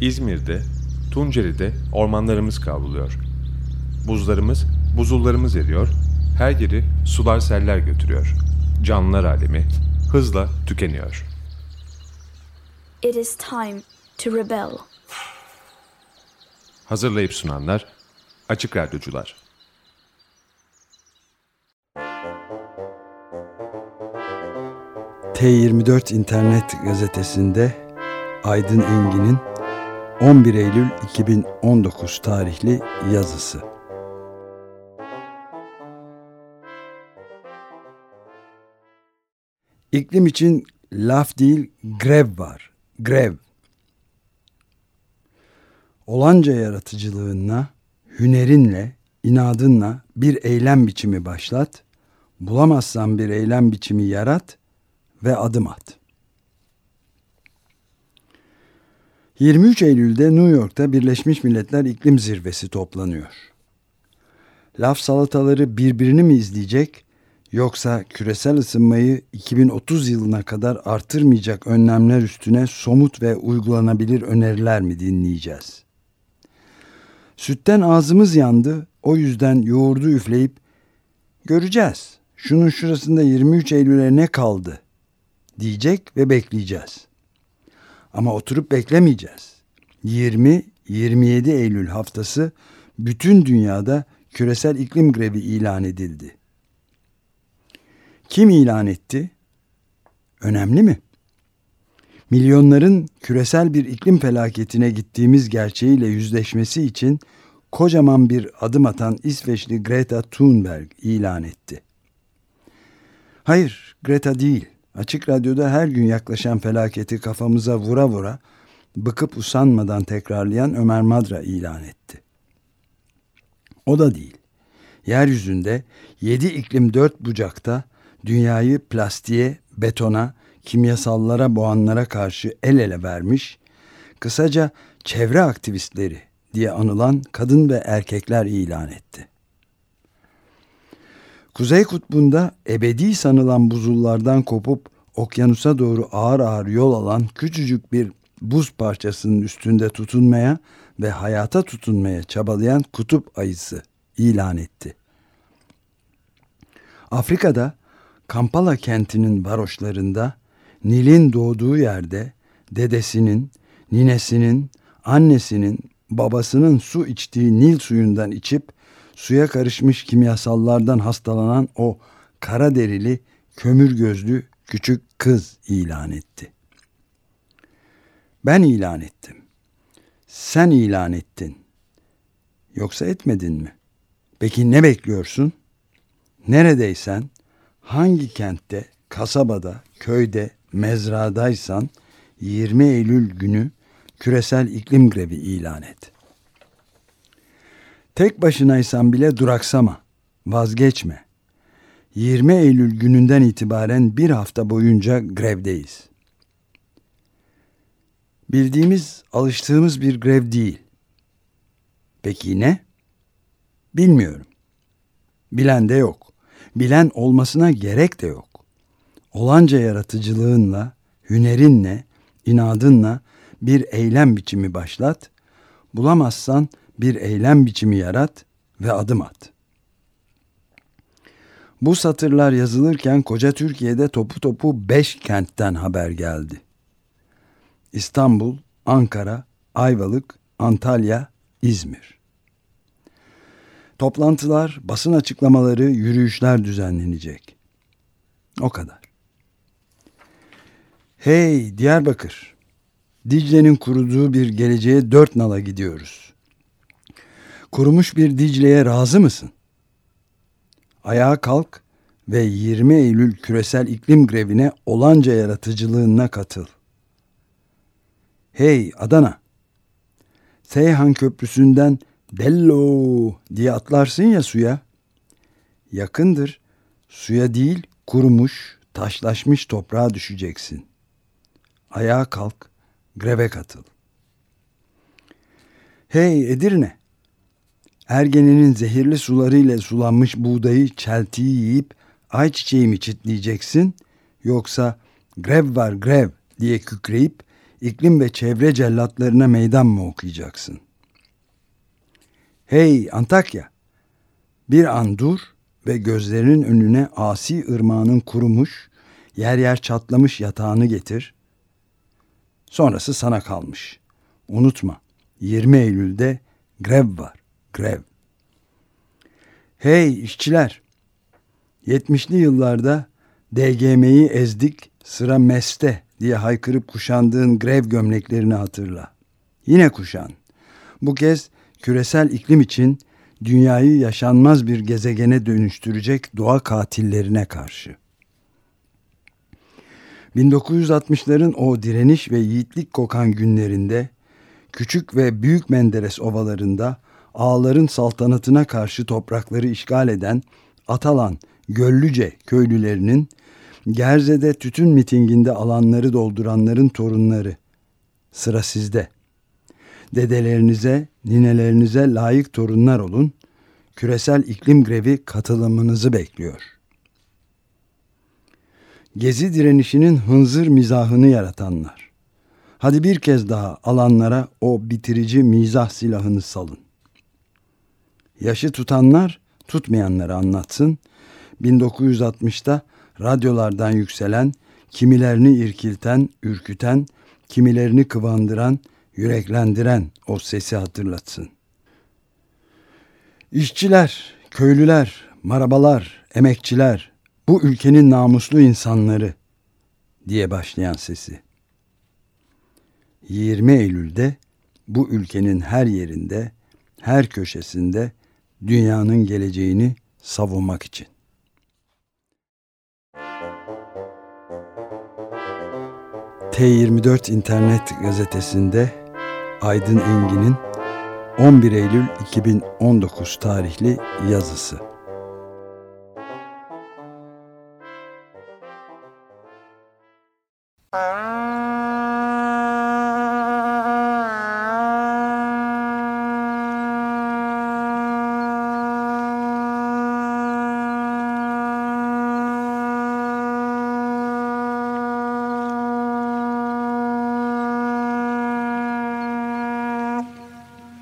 İzmir'de, Tunceli'de ormanlarımız kavruluyor. Buzlarımız, buzullarımız eriyor, her yeri sular seller götürüyor. Canlılar alemi hızla tükeniyor. It is time to rebel. Hazırlayıp sunanlar Açık Radyocular. T24 internet gazetesinde Aydın Engin'in 11 Eylül 2019 tarihli yazısı. İklim için laf değil grev var. Grev. Olanca yaratıcılığınla, hünerinle, inadınla bir eylem biçimi başlat. Bulamazsan bir eylem biçimi yarat ve adım at. 23 Eylül'de New York'ta Birleşmiş Milletler İklim Zirvesi toplanıyor. Laf salataları birbirini mi izleyecek yoksa küresel ısınmayı 2030 yılına kadar artırmayacak önlemler üstüne somut ve uygulanabilir öneriler mi dinleyeceğiz? Sütten ağzımız yandı, o yüzden yoğurdu üfleyip göreceğiz. Şunun şurasında 23 Eylül'e ne kaldı diyecek ve bekleyeceğiz. Ama oturup beklemeyeceğiz. 20-27 Eylül haftası bütün dünyada küresel iklim grevi ilan edildi. Kim ilan etti? Önemli mi? Milyonların küresel bir iklim felaketine gittiğimiz gerçeğiyle yüzleşmesi için kocaman bir adım atan İsveçli Greta Thunberg ilan etti. Hayır, Greta değil. Açık Radyo'da her gün yaklaşan felaketi kafamıza vura vura bıkıp usanmadan tekrarlayan Ömer Madra ilan etti. O da değil. Yeryüzünde yedi iklim dört bucakta dünyayı plastiğe, betona, kimyasallara boğanlara karşı el ele vermiş, kısaca çevre aktivistleri diye anılan kadın ve erkekler ilan etti. Kuzey kutbunda ebedi sanılan buzullardan kopup okyanusa doğru ağır ağır yol alan küçücük bir buz parçasının üstünde tutunmaya ve hayata tutunmaya çabalayan kutup ayısı ilan etti. Afrika'da Kampala kentinin varoşlarında Nil'in doğduğu yerde dedesinin, ninesinin, annesinin, babasının su içtiği Nil suyundan içip suya karışmış kimyasallardan hastalanan o kara derili, kömür gözlü küçük kız ilan etti. Ben ilan ettim. Sen ilan ettin. Yoksa etmedin mi? Peki ne bekliyorsun? Neredeysen, hangi kentte, kasabada, köyde, mezradaysan 20 Eylül günü küresel iklim grevi ilan et. Tek başınaysan bile duraksama, vazgeçme. 20 Eylül gününden itibaren bir hafta boyunca grevdeyiz. Bildiğimiz, alıştığımız bir grev değil. Peki ne? Bilmiyorum. Bilen de yok. Bilen olmasına gerek de yok. Olanca yaratıcılığınla, hünerinle, inadınla bir eylem biçimi başlat. Bulamazsan bir eylem biçimi yarat ve adım at. Bu satırlar yazılırken koca Türkiye'de topu topu beş kentten haber geldi. İstanbul, Ankara, Ayvalık, Antalya, İzmir. Toplantılar, basın açıklamaları, yürüyüşler düzenlenecek. O kadar. Hey Diyarbakır, Dicle'nin kuruduğu bir geleceğe dört nala gidiyoruz. Kurumuş bir Dicle'ye razı mısın? Ayağa kalk ve 20 Eylül küresel iklim grevine olanca yaratıcılığına katıl. Hey Adana! Seyhan Köprüsü'nden Dello diye atlarsın ya suya. Yakındır. Suya değil kurumuş, taşlaşmış toprağa düşeceksin. Ayağa kalk, greve katıl. Hey Edirne! Ergenenin zehirli sularıyla sulanmış buğdayı, çeltiyi yiyip ayçiçeği mi çitleyeceksin yoksa grev var grev diye kükreyip iklim ve çevre cellatlarına meydan mı okuyacaksın? Hey Antakya! Bir an dur ve gözlerinin önüne asi ırmağının kurumuş, yer yer çatlamış yatağını getir. Sonrası sana kalmış. Unutma, 20 Eylül'de grev var, grev. Hey işçiler! 70'li yıllarda DGM'yi ezdik, sıra MES'te diye haykırıp kuşandığın grev gömleklerini hatırla. Yine kuşan. Bu kez küresel iklim için dünyayı yaşanmaz bir gezegene dönüştürecek doğa katillerine karşı. 1960'ların o direniş ve yiğitlik kokan günlerinde küçük ve büyük Menderes ovalarında ağların saltanatına karşı toprakları işgal eden Atalan, Göllüce köylülerinin Gerze'de tütün mitinginde alanları dolduranların torunları. Sıra sizde. Dedelerinize, ninelerinize layık torunlar olun. Küresel iklim grevi katılımınızı bekliyor. Gezi direnişinin hınzır mizahını yaratanlar. Hadi bir kez daha alanlara o bitirici mizah silahını salın. Yaşı tutanlar tutmayanları anlatsın. 1960'ta radyolardan yükselen, kimilerini irkilten, ürküten, kimilerini kıvandıran, yüreklendiren o sesi hatırlatsın. İşçiler, köylüler, marabalar, emekçiler, bu ülkenin namuslu insanları diye başlayan sesi. 20 Eylül'de bu ülkenin her yerinde, her köşesinde dünyanın geleceğini savunmak için. T24 internet gazetesinde Aydın Engin'in 11 Eylül 2019 tarihli yazısı.